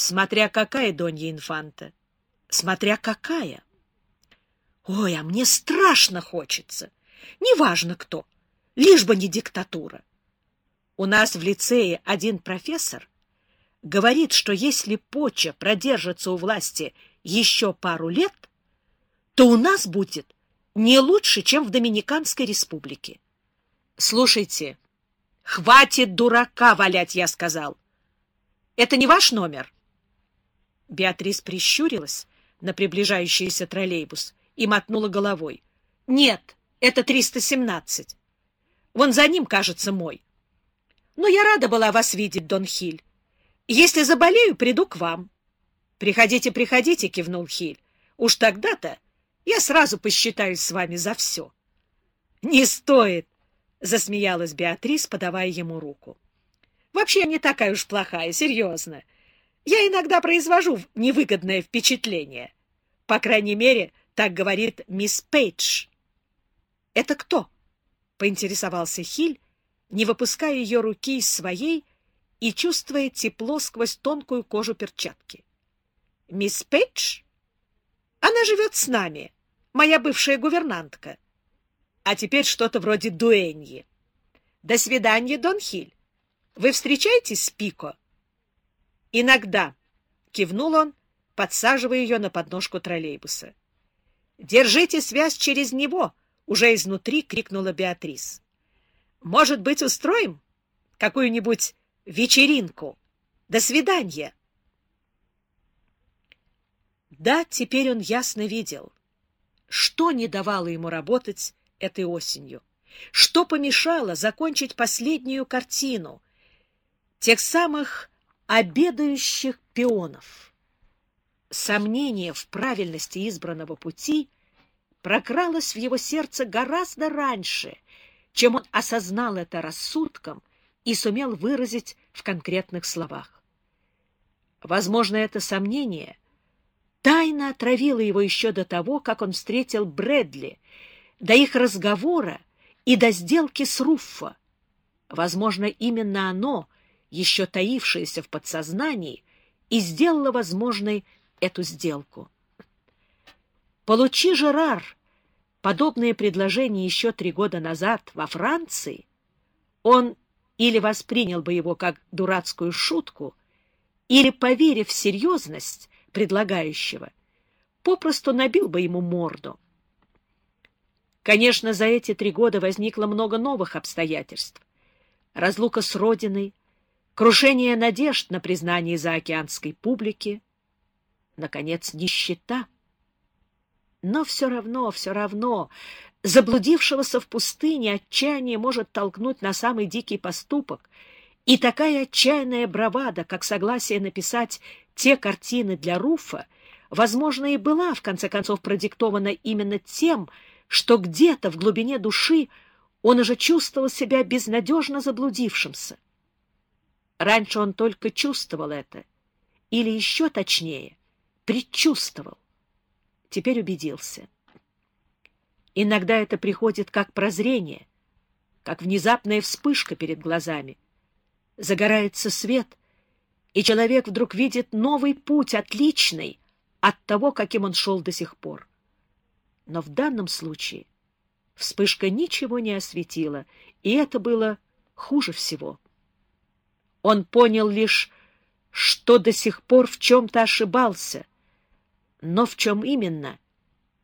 Смотря какая, Донья Инфанта. Смотря какая. Ой, а мне страшно хочется. Неважно кто, лишь бы не диктатура. У нас в лицее один профессор говорит, что если Поча продержится у власти еще пару лет, то у нас будет не лучше, чем в Доминиканской республике. Слушайте, хватит дурака валять, я сказал. Это не ваш номер? Беатрис прищурилась на приближающийся троллейбус и мотнула головой. Нет, это 317. Вон за ним, кажется, мой. Но я рада была вас видеть, Дон Хиль. Если заболею, приду к вам. Приходите, приходите, кивнул Хиль. Уж тогда-то я сразу посчитаюсь с вами за все. Не стоит, засмеялась Беатрис, подавая ему руку. Вообще не такая уж плохая, серьезно. Я иногда произвожу невыгодное впечатление. По крайней мере, так говорит мисс Пейдж. — Это кто? — поинтересовался Хиль, не выпуская ее руки из своей и чувствуя тепло сквозь тонкую кожу перчатки. — Мисс Пейдж? Она живет с нами, моя бывшая гувернантка. А теперь что-то вроде дуэньи. До свидания, Дон Хиль. Вы встречаетесь с Пико? — Иногда, — кивнул он, подсаживая ее на подножку троллейбуса. — Держите связь через него! — уже изнутри крикнула Беатрис. — Может быть, устроим какую-нибудь вечеринку? До свидания! Да, теперь он ясно видел, что не давало ему работать этой осенью, что помешало закончить последнюю картину тех самых обедающих пионов. Сомнение в правильности избранного пути прокралось в его сердце гораздо раньше, чем он осознал это рассудком и сумел выразить в конкретных словах. Возможно, это сомнение тайно отравило его еще до того, как он встретил Брэдли, до их разговора и до сделки с Руффо. Возможно, именно оно — еще таившееся в подсознании, и сделала возможной эту сделку. Получи Жерар подобные предложения еще три года назад во Франции, он или воспринял бы его как дурацкую шутку, или, поверив в серьезность предлагающего, попросту набил бы ему морду. Конечно, за эти три года возникло много новых обстоятельств. Разлука с родиной, крушение надежд на признание заокеанской публики, наконец, нищета. Но все равно, все равно, заблудившегося в пустыне отчаяние может толкнуть на самый дикий поступок, и такая отчаянная бравада, как согласие написать те картины для Руфа, возможно, и была, в конце концов, продиктована именно тем, что где-то в глубине души он уже чувствовал себя безнадежно заблудившимся. Раньше он только чувствовал это, или еще точнее, предчувствовал. Теперь убедился. Иногда это приходит как прозрение, как внезапная вспышка перед глазами. Загорается свет, и человек вдруг видит новый путь, отличный от того, каким он шел до сих пор. Но в данном случае вспышка ничего не осветила, и это было хуже всего. Он понял лишь, что до сих пор в чем-то ошибался. Но в чем именно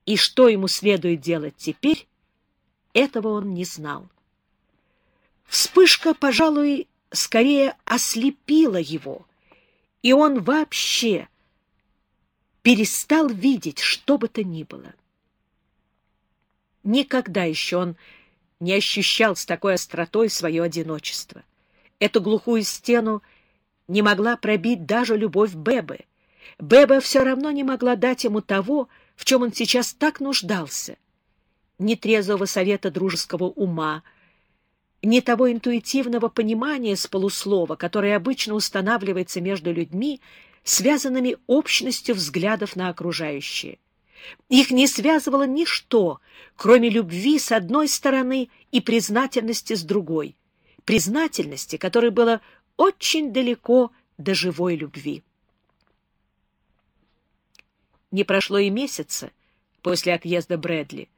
и что ему следует делать теперь, этого он не знал. Вспышка, пожалуй, скорее ослепила его, и он вообще перестал видеть что бы то ни было. Никогда еще он не ощущал с такой остротой свое одиночество. Эту глухую стену не могла пробить даже любовь Бебы. Беба все равно не могла дать ему того, в чем он сейчас так нуждался. Ни трезвого совета дружеского ума, ни того интуитивного понимания с полуслова, которое обычно устанавливается между людьми, связанными общностью взглядов на окружающее. Их не связывало ничто, кроме любви с одной стороны и признательности с другой — признательности, которой было очень далеко до живой любви. Не прошло и месяца после отъезда Брэдли,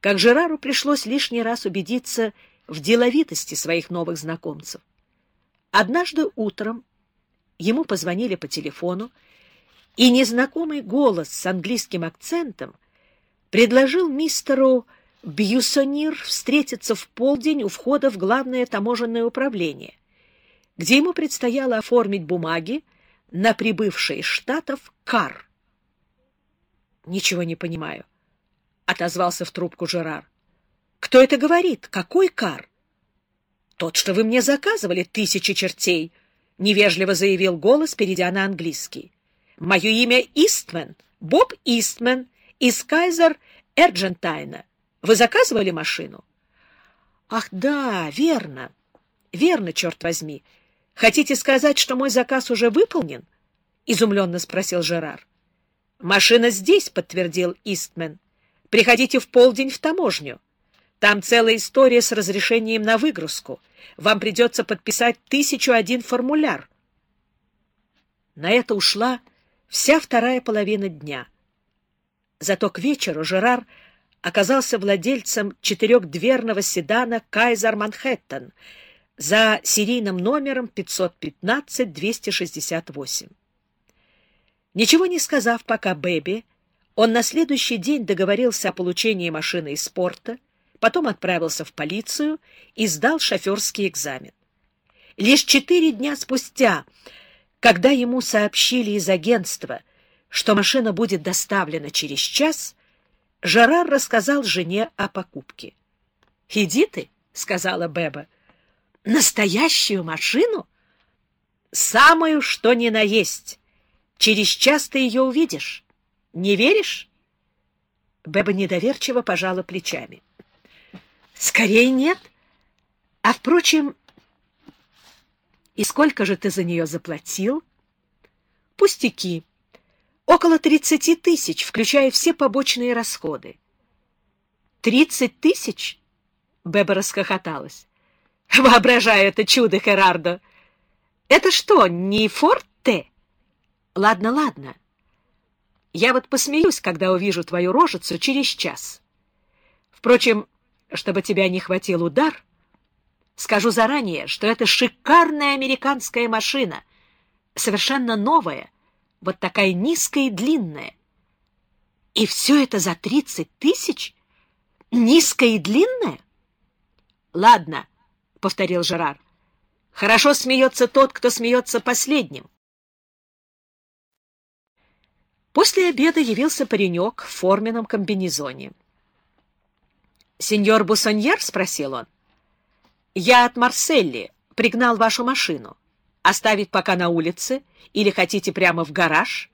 как Жерару пришлось лишний раз убедиться в деловитости своих новых знакомцев. Однажды утром ему позвонили по телефону, и незнакомый голос с английским акцентом предложил мистеру Бьюсонир встретиться в полдень у входа в главное таможенное управление, где ему предстояло оформить бумаги на прибывший Штатов кар. «Ничего не понимаю», — отозвался в трубку Жерар. «Кто это говорит? Какой кар?» «Тот, что вы мне заказывали, тысячи чертей», — невежливо заявил голос, перейдя на английский. «Мое имя Истмен, Боб Истмен, из Кайзер Эрджентайна. Вы заказывали машину?» «Ах, да, верно. Верно, черт возьми. Хотите сказать, что мой заказ уже выполнен?» — изумленно спросил Жерар. «Машина здесь», — подтвердил Истмен. «Приходите в полдень в таможню. Там целая история с разрешением на выгрузку. Вам придется подписать тысячу один формуляр». На это ушла вся вторая половина дня. Зато к вечеру Жерар оказался владельцем четырехдверного седана «Кайзер Манхэттен» за серийным номером 515-268. Ничего не сказав пока Бэби, он на следующий день договорился о получении машины из порта, потом отправился в полицию и сдал шоферский экзамен. Лишь четыре дня спустя, когда ему сообщили из агентства, что машина будет доставлена через час, Жерар рассказал жене о покупке. — Иди ты, — сказала Беба. — Настоящую машину? — Самую, что ни на есть. Через час ты ее увидишь. Не веришь? Беба недоверчиво пожала плечами. Скорее нет. А, впрочем, и сколько же ты за нее заплатил? Пустяки. Около тридцати тысяч, включая все побочные расходы. Тридцать тысяч? Беба расхохоталась. Воображаю это чудо, Херардо. Это что, не Форте? Ладно, ладно. Я вот посмеюсь, когда увижу твою рожицу через час. Впрочем, чтобы тебя не хватил удар, скажу заранее, что это шикарная американская машина, совершенно новая, вот такая низкая и длинная. И все это за тридцать тысяч? Низкая и длинная? Ладно, — повторил Жерар. Хорошо смеется тот, кто смеется последним. После обеда явился паренек в форменном комбинезоне. «Сеньор Бусоньер?» — спросил он. «Я от Марселли. Пригнал вашу машину. Оставить пока на улице или хотите прямо в гараж?»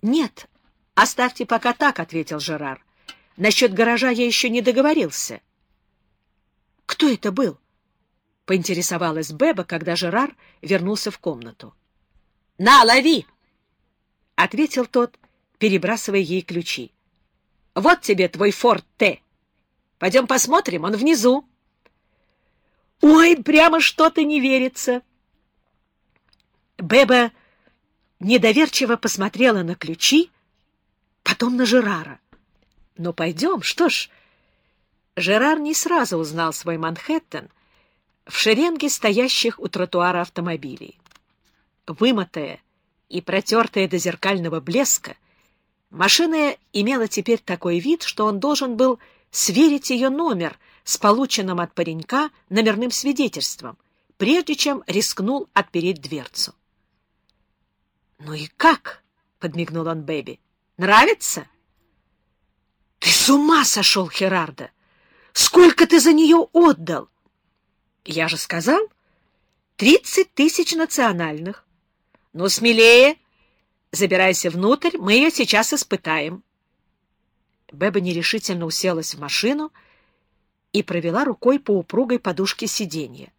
«Нет, оставьте пока так», — ответил Жерар. «Насчет гаража я еще не договорился». «Кто это был?» — поинтересовалась Беба, когда Жерар вернулся в комнату. «На, лови!» — ответил тот, перебрасывая ей ключи. — Вот тебе твой форт Т. Пойдем посмотрим, он внизу. — Ой, прямо что-то не верится. Беба недоверчиво посмотрела на ключи, потом на Жерара. — Ну, пойдем, что ж... Жерар не сразу узнал свой Манхэттен в шеренге стоящих у тротуара автомобилей. Вымытая, и протертая до зеркального блеска, машина имела теперь такой вид, что он должен был сверить ее номер с полученным от паренька номерным свидетельством, прежде чем рискнул отпереть дверцу. — Ну и как? — подмигнул он Бэби. — Нравится? — Ты с ума сошел, Херарда! Сколько ты за нее отдал? — Я же сказал, тридцать тысяч национальных. Ну, смелее! Забирайся внутрь, мы ее сейчас испытаем. Беба нерешительно уселась в машину и провела рукой по упругой подушке сиденья.